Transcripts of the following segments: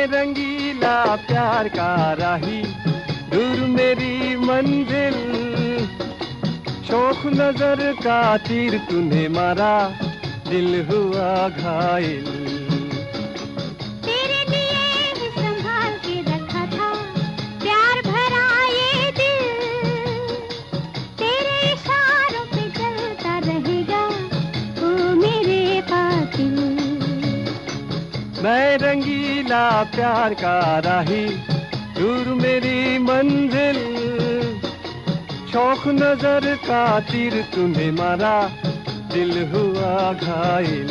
मैं रंगीला प्यार का राही दूर मेरी मंजिल। शौक नज़र का तीर तूने मारा दिल हुआ घायल। मैं रंगीला प्यार का राही दूर मेरी मंजिल शौक नज़र का तीर तुम्हें मारा दिल हुआ घायल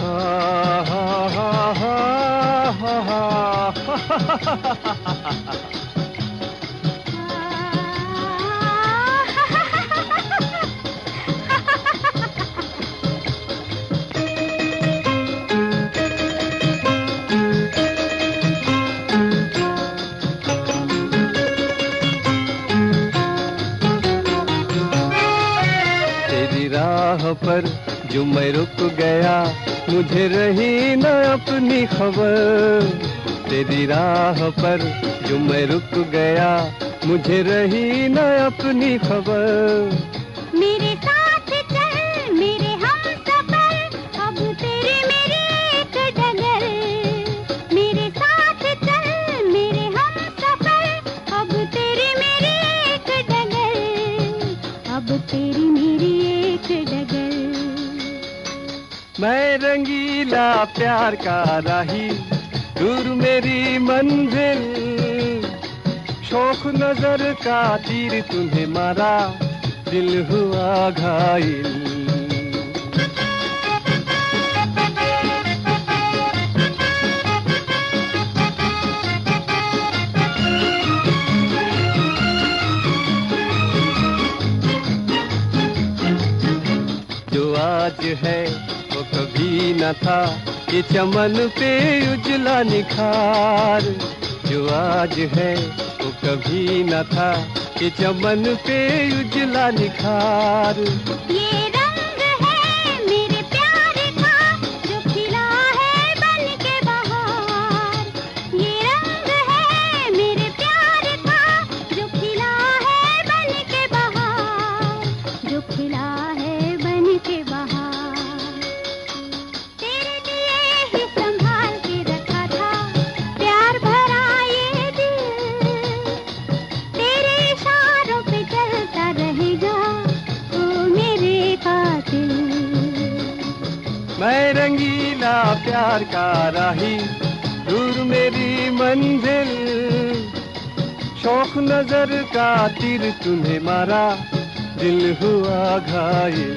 हा हा हा हा हा हा हा हा हा हा राह पर जो मैं रुक गया, मुझे रही न अपनी खबर। तेरी राह पर जो मैं रुक गया, मुझे रही न अपनी खबर। मैं रंगीला प्यार का राही, दूर मेरी मंजिल। शौक नज़र का तीर तुम्हें मारा, दिल हुआ घायल। जो आज है कभी न था ये चमन पे उजला निखार। जो आज है, वो कभी न था ये चमन पे उजला निखार। ये मैं रंगीला प्यार का राही, दूर मेरी मंजिल। शौक नज़र का तीर तुम्हें मारा, दिल हुआ घायल।